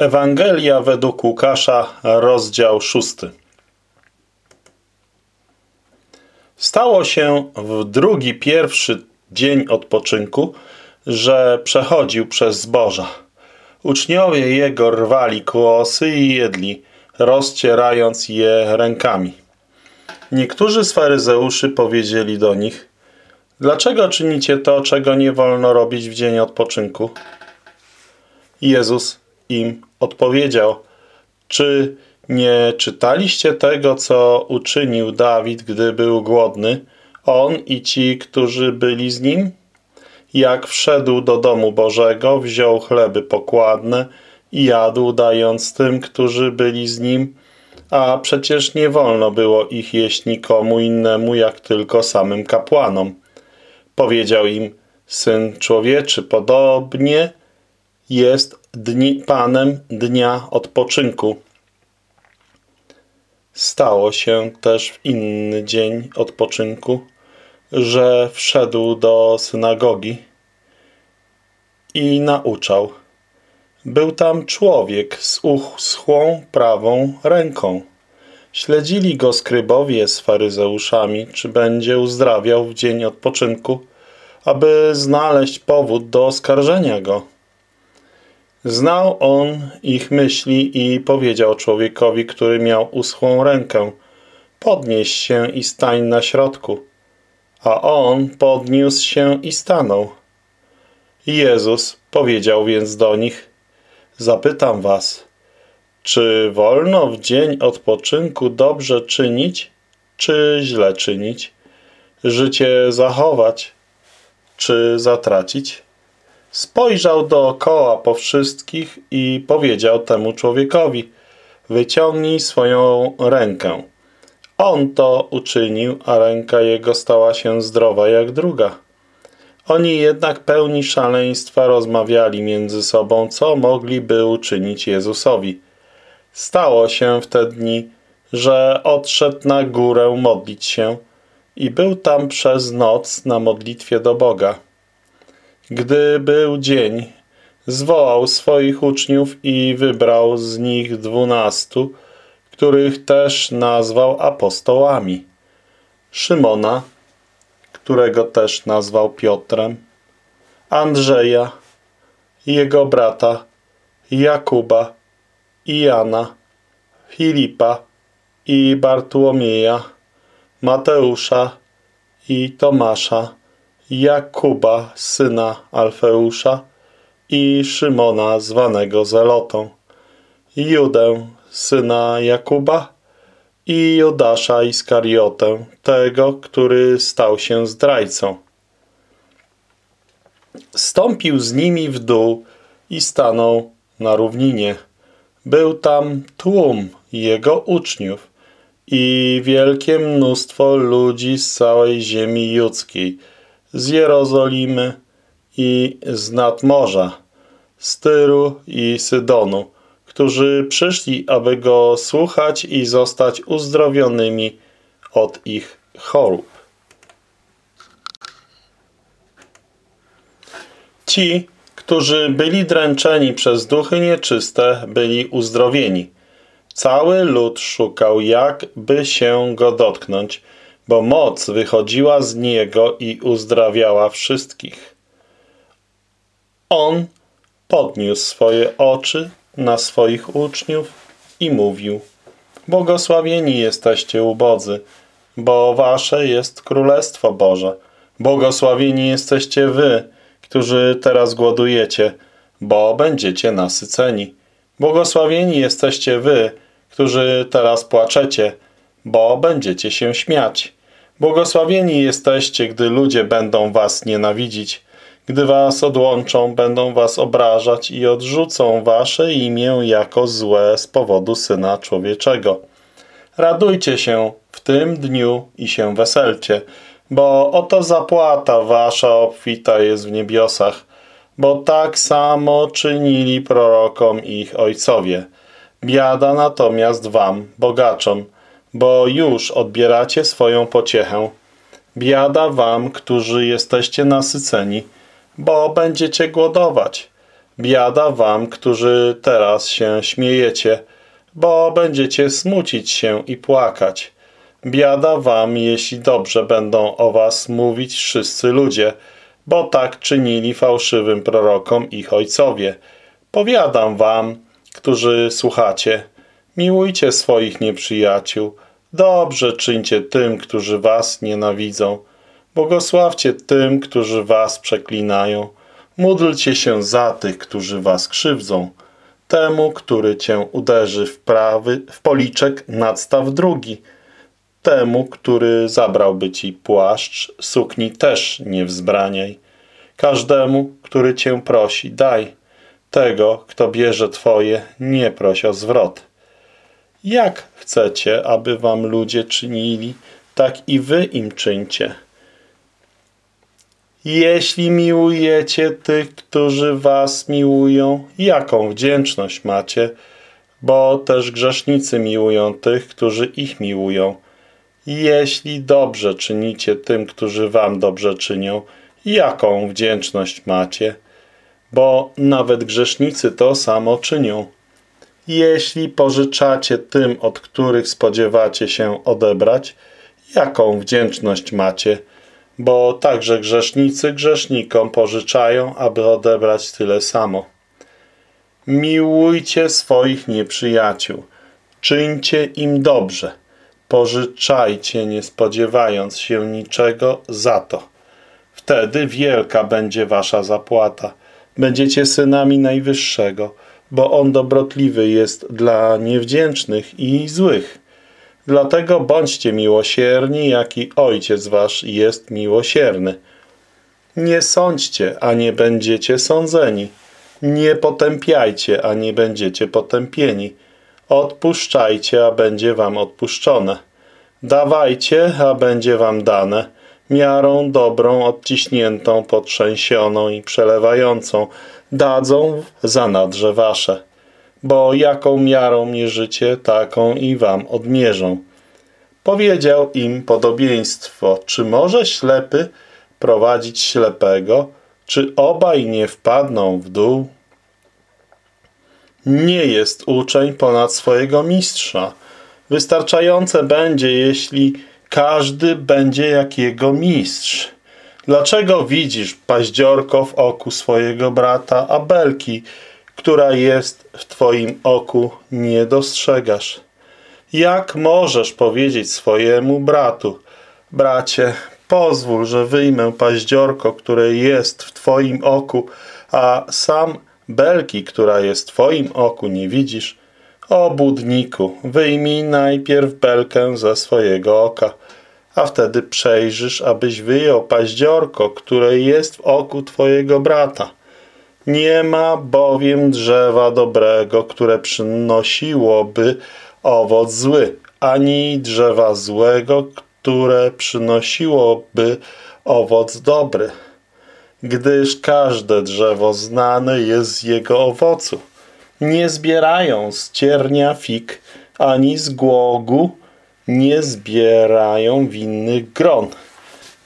Ewangelia według Łukasza, rozdział szósty. Stało się w drugi, pierwszy dzień odpoczynku, że przechodził przez zboża. Uczniowie jego rwali kłosy i jedli, rozcierając je rękami. Niektórzy z faryzeuszy powiedzieli do nich, dlaczego czynicie to, czego nie wolno robić w dzień odpoczynku? Jezus im odpowiedział, czy nie czytaliście tego, co uczynił Dawid, gdy był głodny, on i ci, którzy byli z nim? Jak wszedł do domu Bożego, wziął chleby pokładne i jadł, dając tym, którzy byli z nim, a przecież nie wolno było ich jeść nikomu innemu, jak tylko samym kapłanom. Powiedział im, Syn Człowieczy, podobnie jest dni, Panem dnia odpoczynku. Stało się też w inny dzień odpoczynku, że wszedł do synagogi i nauczał. Był tam człowiek z uschłą prawą ręką. Śledzili go skrybowie z faryzeuszami, czy będzie uzdrawiał w dzień odpoczynku, aby znaleźć powód do oskarżenia go. Znał on ich myśli i powiedział człowiekowi, który miał uschłą rękę, podnieś się i stań na środku. A on podniósł się i stanął. Jezus powiedział więc do nich, zapytam was, czy wolno w dzień odpoczynku dobrze czynić, czy źle czynić? Życie zachować, czy zatracić? Spojrzał dookoła po wszystkich i powiedział temu człowiekowi, wyciągnij swoją rękę. On to uczynił, a ręka jego stała się zdrowa jak druga. Oni jednak pełni szaleństwa rozmawiali między sobą, co mogliby uczynić Jezusowi. Stało się w te dni, że odszedł na górę modlić się i był tam przez noc na modlitwie do Boga. Gdy był dzień, zwołał swoich uczniów i wybrał z nich dwunastu, których też nazwał apostołami. Szymona, którego też nazwał Piotrem, Andrzeja, jego brata, Jakuba i Jana, Filipa i Bartłomieja, Mateusza i Tomasza, Jakuba, syna Alfeusza i Szymona, zwanego Zelotą, Judę, syna Jakuba i Judasza Iskariotę, tego, który stał się zdrajcą. Stąpił z nimi w dół i stanął na równinie. Był tam tłum jego uczniów i wielkie mnóstwo ludzi z całej ziemi judzkiej – z Jerozolimy i z nadmorza, z Tyru i Sydonu, którzy przyszli, aby go słuchać i zostać uzdrowionymi od ich chorób. Ci, którzy byli dręczeni przez duchy nieczyste, byli uzdrowieni. Cały lud szukał, jak by się go dotknąć, bo moc wychodziła z niego i uzdrawiała wszystkich. On podniósł swoje oczy na swoich uczniów i mówił Błogosławieni jesteście ubodzy, bo wasze jest Królestwo Boże. Błogosławieni jesteście wy, którzy teraz głodujecie, bo będziecie nasyceni. Błogosławieni jesteście wy, którzy teraz płaczecie, bo będziecie się śmiać. Błogosławieni jesteście, gdy ludzie będą was nienawidzić, gdy was odłączą, będą was obrażać i odrzucą wasze imię jako złe z powodu Syna Człowieczego. Radujcie się w tym dniu i się weselcie, bo oto zapłata wasza obfita jest w niebiosach, bo tak samo czynili prorokom ich ojcowie. Biada natomiast wam, bogaczom, bo już odbieracie swoją pociechę. Biada wam, którzy jesteście nasyceni, bo będziecie głodować. Biada wam, którzy teraz się śmiejecie, bo będziecie smucić się i płakać. Biada wam, jeśli dobrze będą o was mówić wszyscy ludzie, bo tak czynili fałszywym prorokom ich ojcowie. Powiadam wam, którzy słuchacie, miłujcie swoich nieprzyjaciół, dobrze czyńcie tym, którzy was nienawidzą, błogosławcie tym, którzy was przeklinają, módlcie się za tych, którzy was krzywdzą, temu, który cię uderzy w prawy, w policzek nadstaw drugi, temu, który zabrałby ci płaszcz, sukni też nie wzbraniaj. Każdemu, który cię prosi, daj. Tego, kto bierze twoje, nie proś o zwrot. Jak chcecie, aby wam ludzie czynili, tak i wy im czyńcie. Jeśli miłujecie tych, którzy was miłują, jaką wdzięczność macie, bo też grzesznicy miłują tych, którzy ich miłują. Jeśli dobrze czynicie tym, którzy wam dobrze czynią, jaką wdzięczność macie, bo nawet grzesznicy to samo czynią. Jeśli pożyczacie tym, od których spodziewacie się odebrać, jaką wdzięczność macie, bo także grzesznicy grzesznikom pożyczają, aby odebrać tyle samo. Miłujcie swoich nieprzyjaciół, czyńcie im dobrze, pożyczajcie, nie spodziewając się niczego za to. Wtedy wielka będzie wasza zapłata. Będziecie synami Najwyższego, bo On dobrotliwy jest dla niewdzięcznych i złych. Dlatego bądźcie miłosierni, jak i Ojciec wasz jest miłosierny. Nie sądźcie, a nie będziecie sądzeni. Nie potępiajcie, a nie będziecie potępieni. Odpuszczajcie, a będzie wam odpuszczone. Dawajcie, a będzie wam dane. Miarą dobrą, odciśniętą, potrzęsioną i przelewającą dadzą za nadrze wasze bo jaką miarą mierzycie, taką i wam odmierzą. Powiedział im podobieństwo, czy może ślepy prowadzić ślepego, czy obaj nie wpadną w dół? Nie jest uczeń ponad swojego mistrza. Wystarczające będzie, jeśli każdy będzie jak jego mistrz. Dlaczego widzisz paździorko w oku swojego brata, a belki, która jest w Twoim oku, nie dostrzegasz. Jak możesz powiedzieć swojemu bratu, bracie, pozwól, że wyjmę paździorko, które jest w Twoim oku, a sam belki, która jest w Twoim oku, nie widzisz? O budniku, wyjmij najpierw belkę ze swojego oka, a wtedy przejrzysz, abyś wyjął paździorko, które jest w oku Twojego brata. Nie ma bowiem drzewa dobrego, które przynosiłoby owoc zły, ani drzewa złego, które przynosiłoby owoc dobry, gdyż każde drzewo znane jest z jego owocu. Nie zbierają z ciernia fig, ani z głogu nie zbierają winnych gron.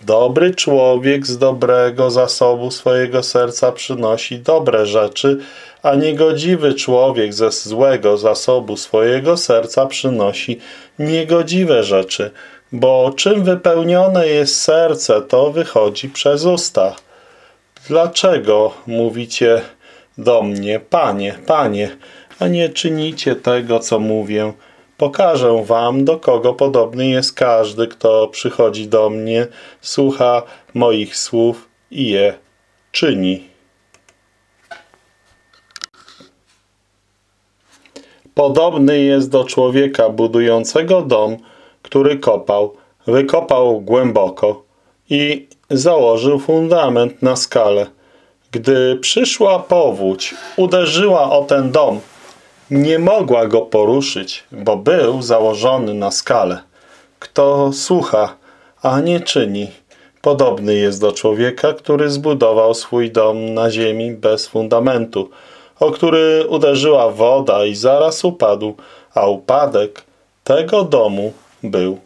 Dobry człowiek z dobrego zasobu swojego serca przynosi dobre rzeczy, a niegodziwy człowiek ze złego zasobu swojego serca przynosi niegodziwe rzeczy, bo czym wypełnione jest serce, to wychodzi przez usta. Dlaczego mówicie do mnie, Panie, Panie, a nie czynicie tego, co mówię? Pokażę wam, do kogo podobny jest każdy, kto przychodzi do mnie, słucha moich słów i je czyni. Podobny jest do człowieka budującego dom, który kopał, wykopał głęboko i założył fundament na skalę. Gdy przyszła powódź, uderzyła o ten dom – nie mogła go poruszyć, bo był założony na skalę. Kto słucha, a nie czyni, podobny jest do człowieka, który zbudował swój dom na ziemi bez fundamentu, o który uderzyła woda i zaraz upadł, a upadek tego domu był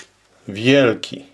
wielki.